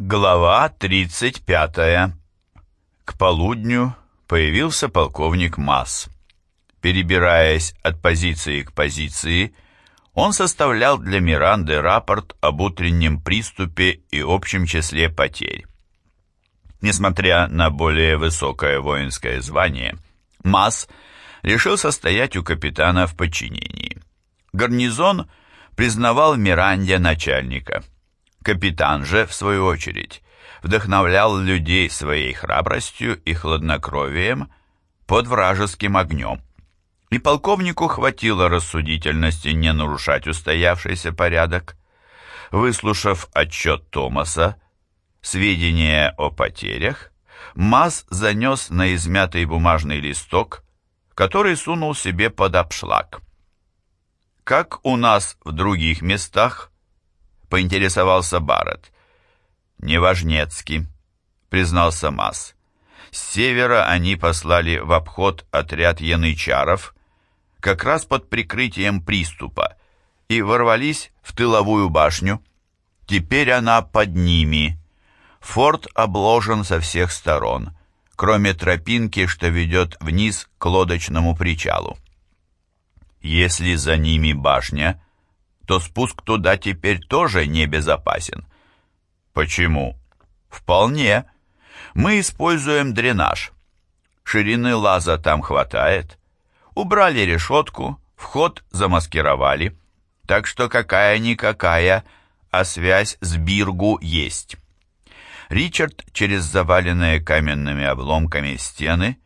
Глава 35. К полудню появился полковник Масс. Перебираясь от позиции к позиции, он составлял для Миранды рапорт об утреннем приступе и общем числе потерь. Несмотря на более высокое воинское звание, Масс решил состоять у капитана в подчинении. Гарнизон признавал Миранде начальника – Капитан же, в свою очередь, вдохновлял людей своей храбростью и хладнокровием под вражеским огнем. И полковнику хватило рассудительности не нарушать устоявшийся порядок. Выслушав отчет Томаса, сведения о потерях, Маз занес на измятый бумажный листок, который сунул себе под обшлаг. Как у нас в других местах, поинтересовался Барретт. «Неважнецки», — признался Масс. С севера они послали в обход отряд янычаров, как раз под прикрытием приступа, и ворвались в тыловую башню. Теперь она под ними. Форт обложен со всех сторон, кроме тропинки, что ведет вниз к лодочному причалу. Если за ними башня, то спуск туда теперь тоже небезопасен. Почему? Вполне. Мы используем дренаж. Ширины лаза там хватает. Убрали решетку, вход замаскировали. Так что какая-никакая, а связь с Биргу есть. Ричард через заваленные каменными обломками стены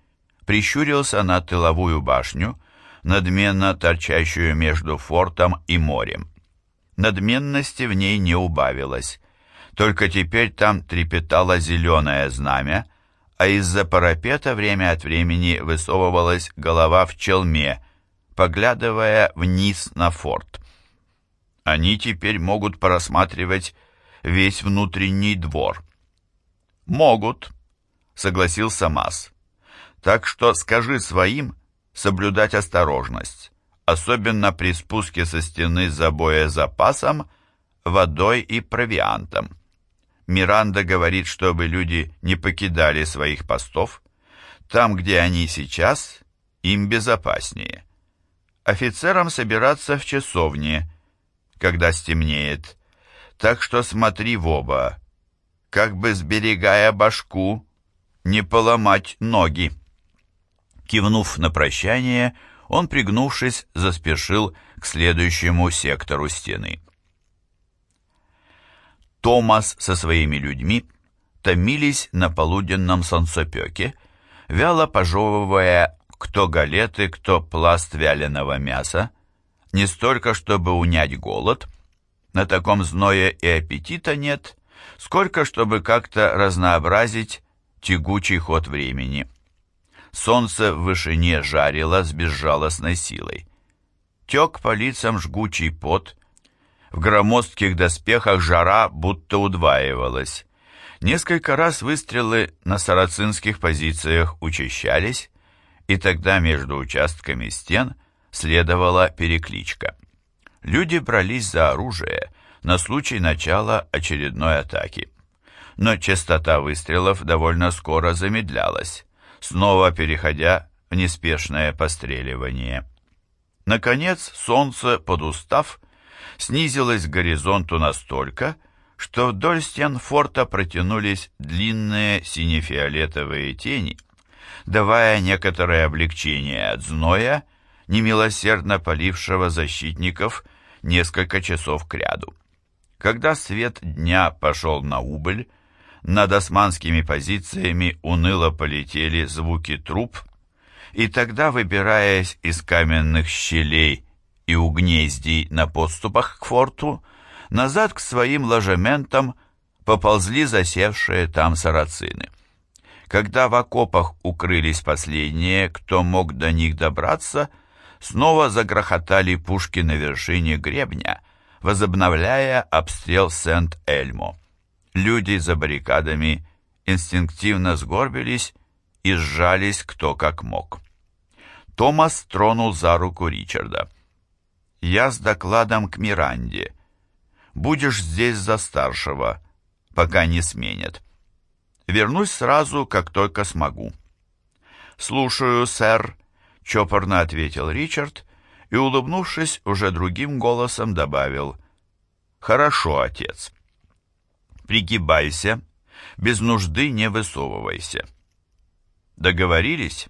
прищурился на тыловую башню, надменно торчащую между фортом и морем. Надменности в ней не убавилось. Только теперь там трепетало зеленое знамя, а из-за парапета время от времени высовывалась голова в челме, поглядывая вниз на форт. Они теперь могут просматривать весь внутренний двор. «Могут», — согласился Мас. «Так что скажи своим соблюдать осторожность особенно при спуске со стены за боезапасом, водой и провиантом. Миранда говорит, чтобы люди не покидали своих постов. Там, где они сейчас, им безопаснее. Офицерам собираться в часовне, когда стемнеет. Так что смотри в оба, как бы сберегая башку, не поломать ноги. Кивнув на прощание, он, пригнувшись, заспешил к следующему сектору стены. Томас со своими людьми томились на полуденном солнцепеке, вяло пожевывая кто галеты, кто пласт вяленого мяса, не столько, чтобы унять голод, на таком зное и аппетита нет, сколько, чтобы как-то разнообразить тягучий ход времени. Солнце в вышине жарило с безжалостной силой. Тек по лицам жгучий пот. В громоздких доспехах жара будто удваивалась. Несколько раз выстрелы на сарацинских позициях учащались, и тогда между участками стен следовала перекличка. Люди брались за оружие на случай начала очередной атаки. Но частота выстрелов довольно скоро замедлялась снова переходя в неспешное постреливание. Наконец солнце, подустав, снизилось к горизонту настолько, что вдоль стен форта протянулись длинные сине-фиолетовые тени, давая некоторое облегчение от зноя, немилосердно полившего защитников несколько часов кряду. Когда свет дня пошел на убыль, над османскими позициями уныло полетели звуки труп, и тогда, выбираясь из каменных щелей и угнездий на подступах к форту, назад к своим ложементам поползли засевшие там сарацины. Когда в окопах укрылись последние, кто мог до них добраться, снова загрохотали пушки на вершине гребня, возобновляя обстрел Сент-Эльмо. Люди за баррикадами инстинктивно сгорбились и сжались кто как мог. Томас тронул за руку Ричарда. «Я с докладом к Миранде. Будешь здесь за старшего. пока не сменят. Вернусь сразу, как только смогу». «Слушаю, сэр», — чопорно ответил Ричард и, улыбнувшись, уже другим голосом добавил «Хорошо, отец». «Пригибайся, без нужды не высовывайся». «Договорились?»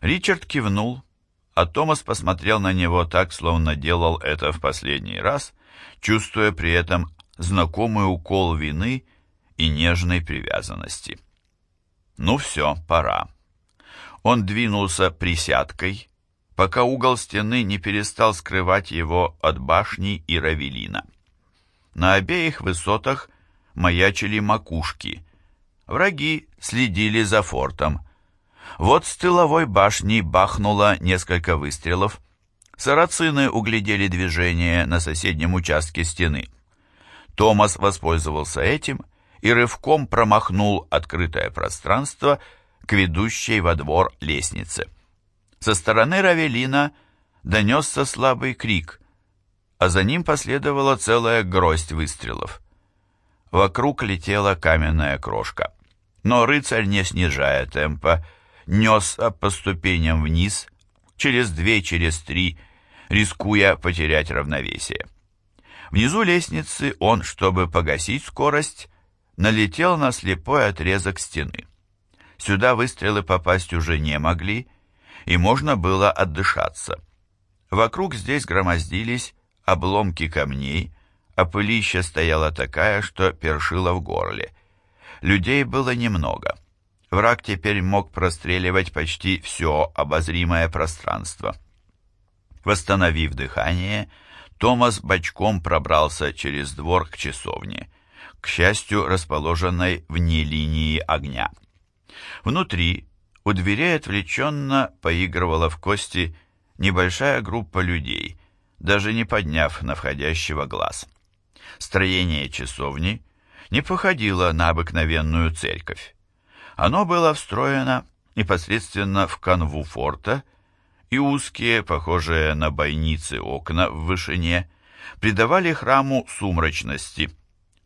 Ричард кивнул, а Томас посмотрел на него так, словно делал это в последний раз, чувствуя при этом знакомый укол вины и нежной привязанности. «Ну все, пора». Он двинулся присядкой, пока угол стены не перестал скрывать его от башни и равелина. На обеих высотах маячили макушки. Враги следили за фортом. Вот с тыловой башни бахнуло несколько выстрелов. Сарацины углядели движение на соседнем участке стены. Томас воспользовался этим и рывком промахнул открытое пространство к ведущей во двор лестнице. Со стороны Равелина донесся слабый крик, а за ним последовала целая гроздь выстрелов. Вокруг летела каменная крошка. Но рыцарь, не снижая темпа, несся по ступеням вниз, через две, через три, рискуя потерять равновесие. Внизу лестницы он, чтобы погасить скорость, налетел на слепой отрезок стены. Сюда выстрелы попасть уже не могли, и можно было отдышаться. Вокруг здесь громоздились обломки камней, а пылища стояла такая, что першила в горле. Людей было немного. Враг теперь мог простреливать почти все обозримое пространство. Восстановив дыхание, Томас бочком пробрался через двор к часовне, к счастью, расположенной вне линии огня. Внутри, у дверей отвлеченно поигрывала в кости небольшая группа людей, даже не подняв на входящего глаз. Строение часовни не походило на обыкновенную церковь. Оно было встроено непосредственно в канву форта, и узкие, похожие на бойницы окна в вышине, придавали храму сумрачности.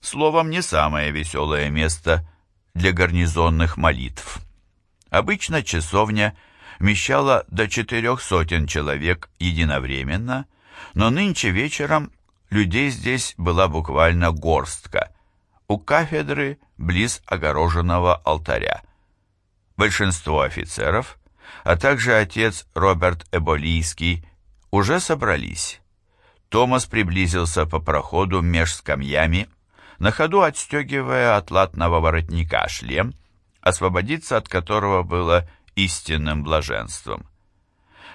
Словом, не самое веселое место для гарнизонных молитв. Обычно часовня вмещала до четырех сотен человек единовременно, но нынче вечером людей здесь была буквально горстка, у кафедры близ огороженного алтаря. Большинство офицеров – а также отец Роберт Эболийский, уже собрались. Томас приблизился по проходу меж скамьями, на ходу отстегивая от латного воротника шлем, освободиться от которого было истинным блаженством.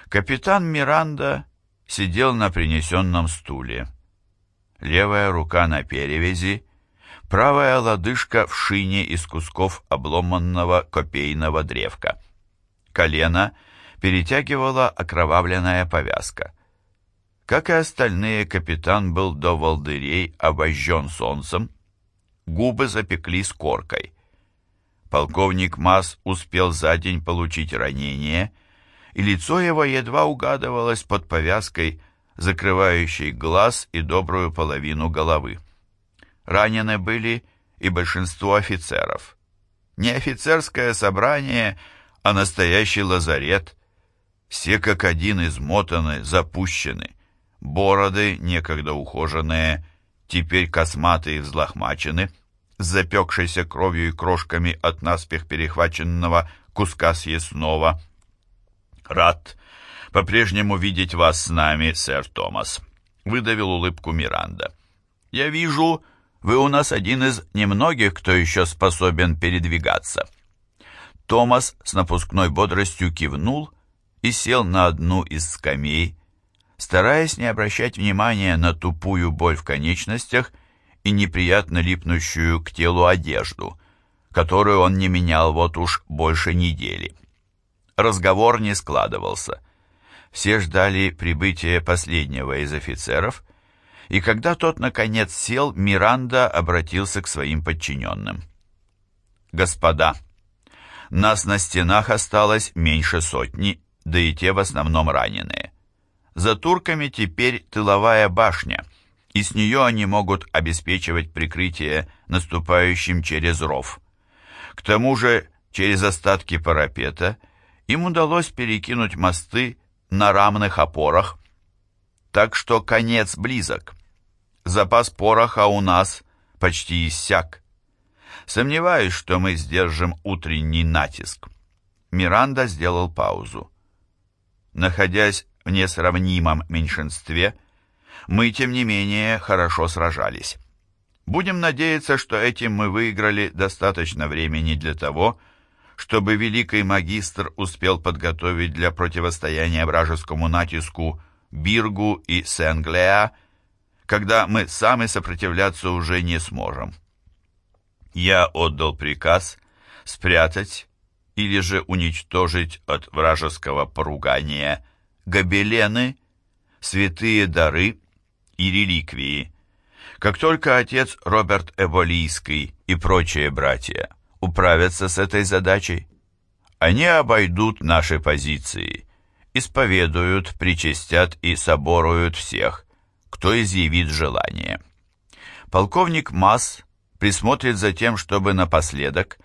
Капитан Миранда сидел на принесенном стуле. Левая рука на перевязи, правая лодыжка в шине из кусков обломанного копейного древка колено перетягивала окровавленная повязка. Как и остальные, капитан был до волдырей обожжен солнцем, губы запекли с коркой. Полковник Масс успел за день получить ранение, и лицо его едва угадывалось под повязкой, закрывающей глаз и добрую половину головы. Ранены были и большинство офицеров. Не офицерское собрание – а настоящий лазарет. Все как один измотаны, запущены. Бороды, некогда ухоженные, теперь косматые и взлохмачены, с запекшейся кровью и крошками от наспех перехваченного куска съестного. «Рад по-прежнему видеть вас с нами, сэр Томас», — выдавил улыбку Миранда. «Я вижу, вы у нас один из немногих, кто еще способен передвигаться». Томас с напускной бодростью кивнул и сел на одну из скамей, стараясь не обращать внимания на тупую боль в конечностях и неприятно липнущую к телу одежду, которую он не менял вот уж больше недели. Разговор не складывался. Все ждали прибытия последнего из офицеров, и когда тот, наконец, сел, Миранда обратился к своим подчиненным. «Господа!» Нас на стенах осталось меньше сотни, да и те в основном раненые. За турками теперь тыловая башня, и с нее они могут обеспечивать прикрытие наступающим через ров. К тому же через остатки парапета им удалось перекинуть мосты на рамных опорах, так что конец близок. Запас пороха у нас почти иссяк. Сомневаюсь, что мы сдержим утренний натиск. Миранда сделал паузу. Находясь в несравнимом меньшинстве, мы, тем не менее, хорошо сражались. Будем надеяться, что этим мы выиграли достаточно времени для того, чтобы великий магистр успел подготовить для противостояния вражескому натиску Биргу и Сенглеа, когда мы сами сопротивляться уже не сможем. Я отдал приказ спрятать или же уничтожить от вражеского поругания гобелены, святые дары и реликвии. Как только отец Роберт Эболийский и прочие братья управятся с этой задачей, они обойдут наши позиции, исповедуют, причастят и соборуют всех, кто изъявит желание. Полковник Масс присмотрит за тем, чтобы напоследок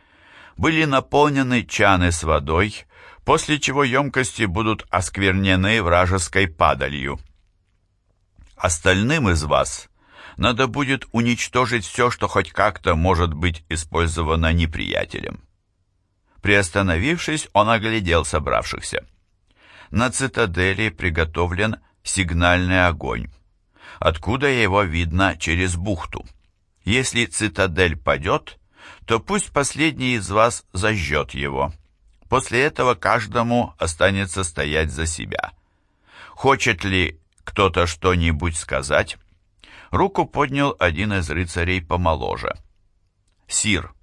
были наполнены чаны с водой, после чего емкости будут осквернены вражеской падалью. Остальным из вас надо будет уничтожить все, что хоть как-то может быть использовано неприятелем. Приостановившись, он оглядел собравшихся. На цитадели приготовлен сигнальный огонь, откуда его видно через бухту. Если цитадель падет, то пусть последний из вас зажжет его. После этого каждому останется стоять за себя. Хочет ли кто-то что-нибудь сказать? Руку поднял один из рыцарей помоложе. «Сир,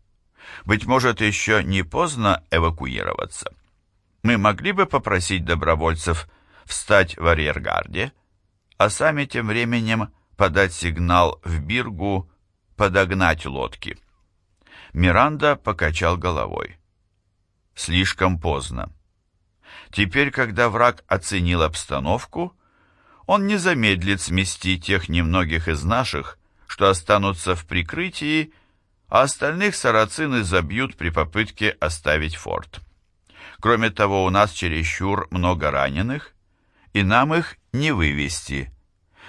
быть может, еще не поздно эвакуироваться. Мы могли бы попросить добровольцев встать в арьергарде, а сами тем временем подать сигнал в Биргу подогнать лодки». Миранда покачал головой. «Слишком поздно. Теперь, когда враг оценил обстановку, он не замедлит смести тех немногих из наших, что останутся в прикрытии, а остальных сарацины забьют при попытке оставить форт. Кроме того, у нас чересчур много раненых, и нам их не вывести.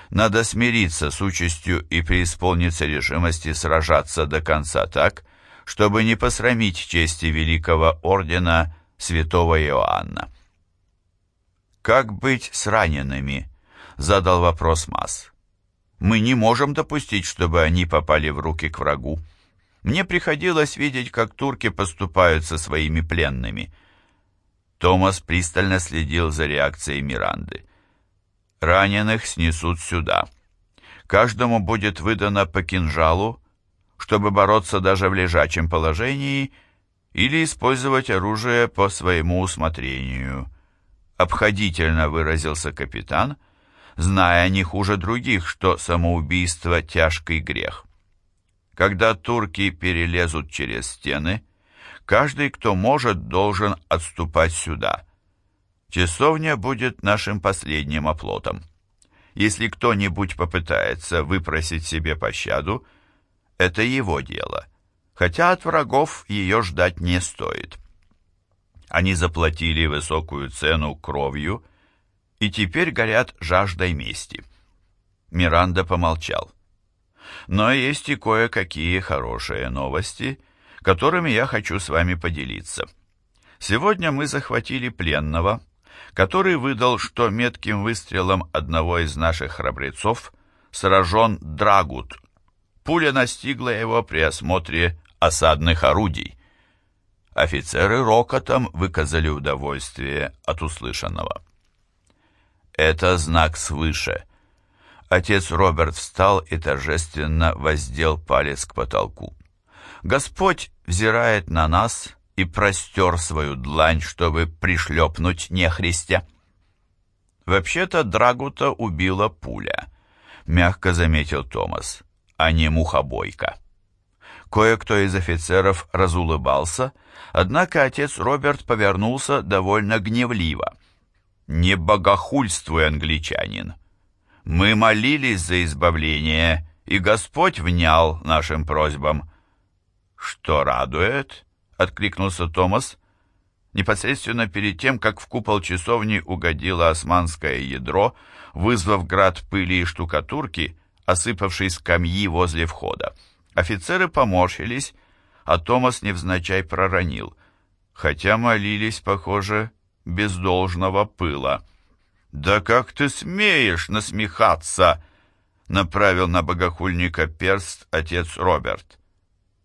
Надо смириться с участью и преисполниться решимости сражаться до конца так, чтобы не посрамить чести великого ордена святого Иоанна. Как быть с ранеными? Задал вопрос Масс. Мы не можем допустить, чтобы они попали в руки к врагу. Мне приходилось видеть, как турки поступают со своими пленными. Томас пристально следил за реакцией Миранды. Раненых снесут сюда. Каждому будет выдано по кинжалу, чтобы бороться даже в лежачем положении или использовать оружие по своему усмотрению. Обходительно выразился капитан — зная не хуже других, что самоубийство – тяжкий грех. Когда турки перелезут через стены, каждый, кто может, должен отступать сюда. Часовня будет нашим последним оплотом. Если кто-нибудь попытается выпросить себе пощаду, это его дело, хотя от врагов ее ждать не стоит. Они заплатили высокую цену кровью и теперь горят жаждой мести. Миранда помолчал. Но есть и кое-какие хорошие новости, которыми я хочу с вами поделиться. Сегодня мы захватили пленного, который выдал, что метким выстрелом одного из наших храбрецов сражен Драгут. Пуля настигла его при осмотре осадных орудий. Офицеры рокотом выказали удовольствие от услышанного. Это знак свыше. Отец Роберт встал и торжественно воздел палец к потолку. Господь взирает на нас и простер свою длань, чтобы пришлепнуть нехристя. Вообще-то Драгута убила пуля, мягко заметил Томас, а не мухобойка. Кое-кто из офицеров разулыбался, однако отец Роберт повернулся довольно гневливо. «Не богохульствуй, англичанин! Мы молились за избавление, и Господь внял нашим просьбам. «Что радует?» — откликнулся Томас. Непосредственно перед тем, как в купол часовни угодило османское ядро, вызвав град пыли и штукатурки, осыпавший скамьи возле входа. Офицеры поморщились, а Томас невзначай проронил, хотя молились, похоже, без должного пыла. «Да как ты смеешь насмехаться!» — направил на богохульника перст отец Роберт.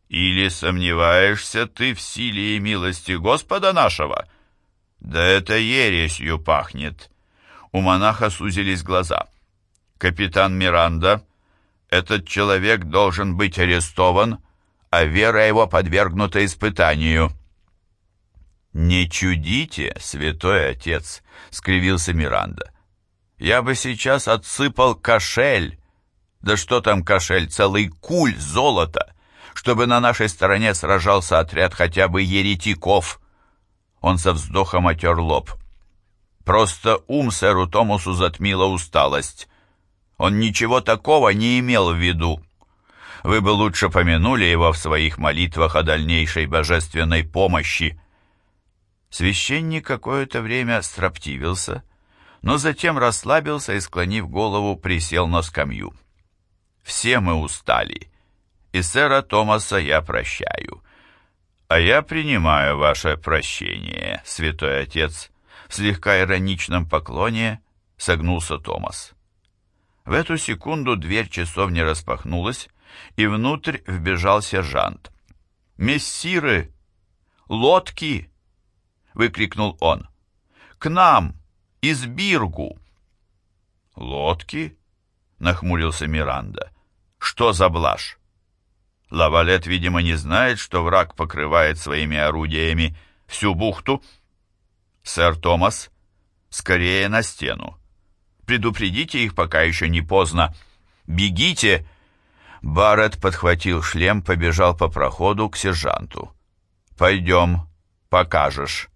«Или сомневаешься ты в силе и милости Господа нашего?» «Да это ересью пахнет!» У монаха сузились глаза. «Капитан Миранда, этот человек должен быть арестован, а вера его подвергнута испытанию». «Не чудите, святой отец!» — скривился Миранда. «Я бы сейчас отсыпал кошель, да что там кошель, целый куль золота, чтобы на нашей стороне сражался отряд хотя бы еретиков!» Он со вздохом отер лоб. «Просто ум сэру Томасу затмила усталость. Он ничего такого не имел в виду. Вы бы лучше помянули его в своих молитвах о дальнейшей божественной помощи». Священник какое-то время строптивился, но затем расслабился и, склонив голову, присел на скамью. «Все мы устали, и сэра Томаса я прощаю. А я принимаю ваше прощение, святой отец», в слегка ироничном поклоне согнулся Томас. В эту секунду дверь часовни распахнулась, и внутрь вбежал сержант. «Мессиры! Лодки!» Выкрикнул он. «К нам! Из Биргу!» «Лодки?» — нахмурился Миранда. «Что за блажь?» Лавалет, видимо, не знает, что враг покрывает своими орудиями всю бухту. «Сэр Томас, скорее на стену. Предупредите их, пока еще не поздно. Бегите!» Барретт подхватил шлем, побежал по проходу к сержанту. «Пойдем, покажешь».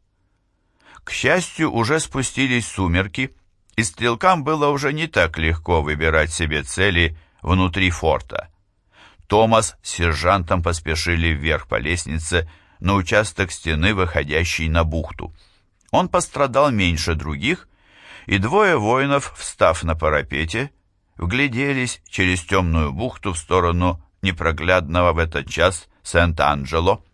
К счастью, уже спустились сумерки, и стрелкам было уже не так легко выбирать себе цели внутри форта. Томас с сержантом поспешили вверх по лестнице на участок стены, выходящий на бухту. Он пострадал меньше других, и двое воинов, встав на парапете, вгляделись через темную бухту в сторону непроглядного в этот час Сент-Анджело.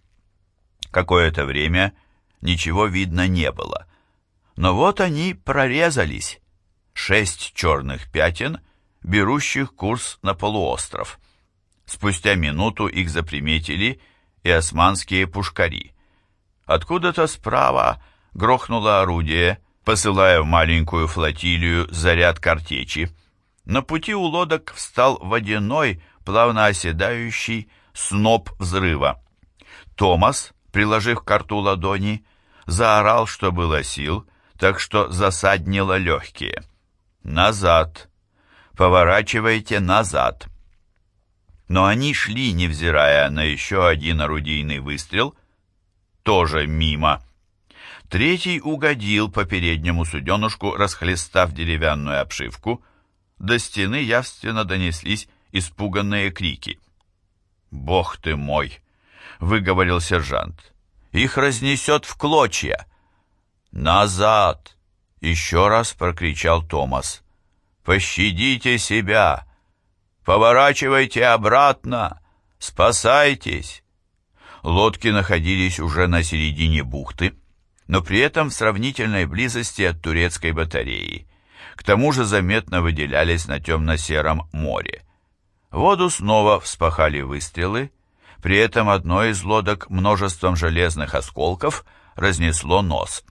Какое-то время ничего видно не было. Но вот они прорезались. Шесть черных пятен, берущих курс на полуостров. Спустя минуту их заприметили и османские пушкари. Откуда-то справа грохнуло орудие, посылая в маленькую флотилию заряд картечи. На пути у лодок встал водяной, плавно оседающий сноп взрыва. Томас, приложив карту ладони, заорал, что было сил, так что засаднило легкие. «Назад! Поворачивайте назад!» Но они шли, невзирая на еще один орудийный выстрел, тоже мимо. Третий угодил по переднему суденушку, расхлестав деревянную обшивку. До стены явственно донеслись испуганные крики. «Бог ты мой!» — выговорил сержант. Их разнесет в клочья. «Назад!» — еще раз прокричал Томас. «Пощадите себя! Поворачивайте обратно! Спасайтесь!» Лодки находились уже на середине бухты, но при этом в сравнительной близости от турецкой батареи. К тому же заметно выделялись на темно-сером море. Воду снова вспахали выстрелы, при этом одной из лодок множеством железных осколков разнесло нос.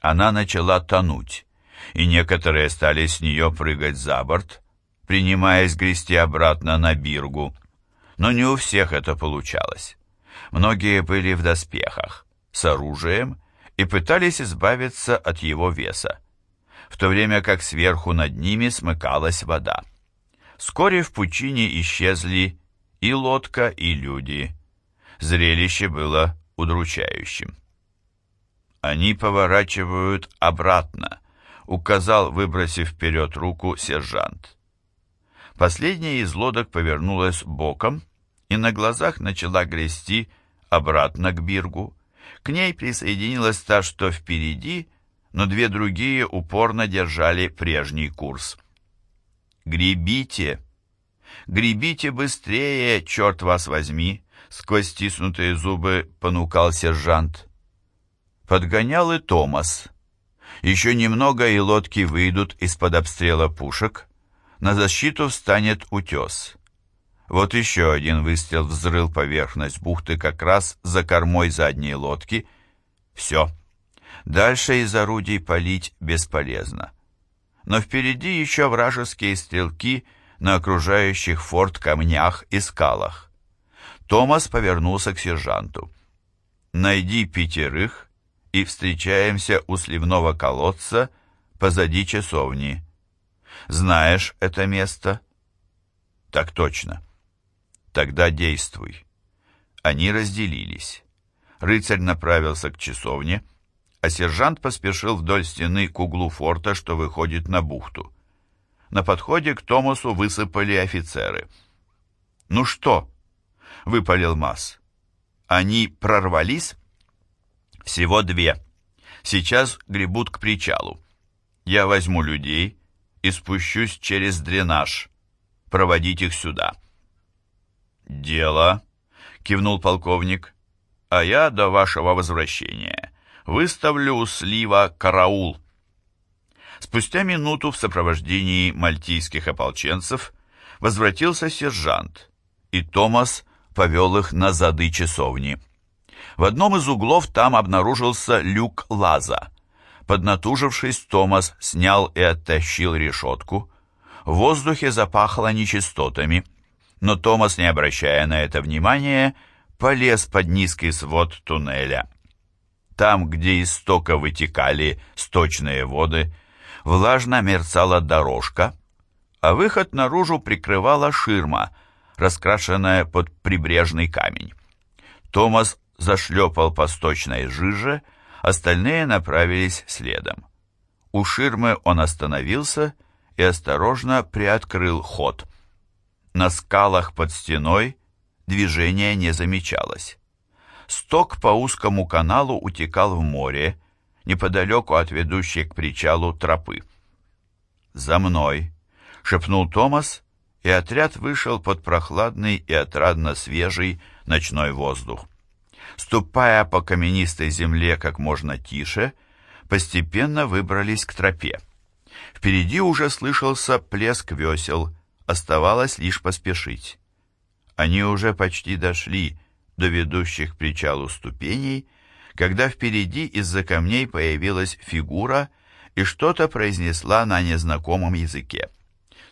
Она начала тонуть, и некоторые стали с нее прыгать за борт, принимаясь грести обратно на биргу. Но не у всех это получалось. Многие были в доспехах, с оружием, и пытались избавиться от его веса, в то время как сверху над ними смыкалась вода. Вскоре в пучине исчезли и лодка, и люди. Зрелище было удручающим. «Они поворачивают обратно», — указал, выбросив вперед руку, сержант. Последняя из лодок повернулась боком и на глазах начала грести обратно к Биргу. К ней присоединилась та, что впереди, но две другие упорно держали прежний курс. «Гребите! Гребите быстрее, черт вас возьми!» Сквозь стиснутые зубы понукал сержант. Подгонял и Томас. Еще немного, и лодки выйдут из-под обстрела пушек. На защиту встанет утес. Вот еще один выстрел взрыл поверхность бухты как раз за кормой задней лодки. Все. Дальше из орудий палить бесполезно. Но впереди еще вражеские стрелки на окружающих форт камнях и скалах. Томас повернулся к сержанту. «Найди пятерых и встречаемся у сливного колодца позади часовни. Знаешь это место?» «Так точно». Тогда действуй. Они разделились. Рыцарь направился к часовне, а сержант поспешил вдоль стены к углу форта, что выходит на бухту. На подходе к Томасу высыпали офицеры. «Ну что?» — выпалил Масс. «Они прорвались?» «Всего две. Сейчас гребут к причалу. Я возьму людей и спущусь через дренаж. Проводить их сюда». «Дело», — кивнул полковник, — «а я до вашего возвращения выставлю слива караул». Спустя минуту в сопровождении мальтийских ополченцев возвратился сержант, и Томас повел их на зады часовни. В одном из углов там обнаружился люк лаза. Поднатужившись, Томас снял и оттащил решетку. В воздухе запахло нечистотами — но Томас, не обращая на это внимания, полез под низкий свод туннеля. Там, где из стока вытекали сточные воды, влажно мерцала дорожка, а выход наружу прикрывала ширма, раскрашенная под прибрежный камень. Томас зашлепал по сточной жиже, остальные направились следом. У ширмы он остановился и осторожно приоткрыл ход. На скалах под стеной движения не замечалось. Сток по узкому каналу утекал в море, неподалеку от ведущей к причалу тропы. «За мной!» — шепнул Томас, и отряд вышел под прохладный и отрадно свежий ночной воздух. Ступая по каменистой земле как можно тише, постепенно выбрались к тропе. Впереди уже слышался плеск весел, Оставалось лишь поспешить. Они уже почти дошли до ведущих к причалу ступеней, когда впереди из-за камней появилась фигура и что-то произнесла на незнакомом языке.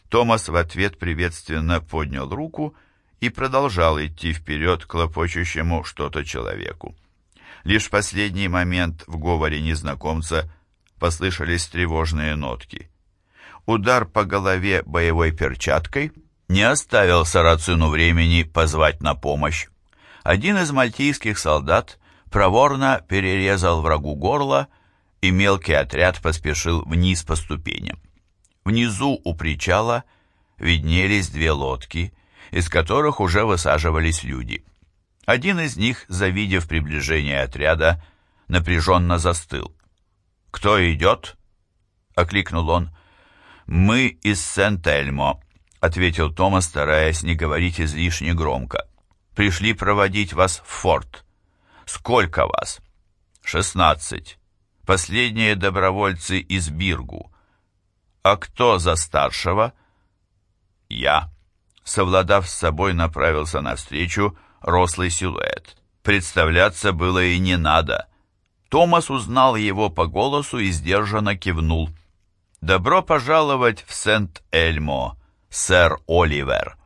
Томас в ответ приветственно поднял руку и продолжал идти вперед к лопочущему что-то человеку. Лишь в последний момент в говоре незнакомца послышались тревожные нотки. Удар по голове боевой перчаткой не оставил Сарацину времени позвать на помощь. Один из мальтийских солдат проворно перерезал врагу горло, и мелкий отряд поспешил вниз по ступеням. Внизу у причала виднелись две лодки, из которых уже высаживались люди. Один из них, завидев приближение отряда, напряженно застыл. «Кто идет?» — окликнул он. «Мы из Сент-Эльмо», — ответил Томас, стараясь не говорить излишне громко. «Пришли проводить вас в форт. Сколько вас?» «Шестнадцать. Последние добровольцы из Биргу. А кто за старшего?» «Я». Совладав с собой, направился навстречу рослый силуэт. Представляться было и не надо. Томас узнал его по голосу и сдержанно кивнул. «Добро пожаловать в Сент-Эльмо, сэр Оливер!»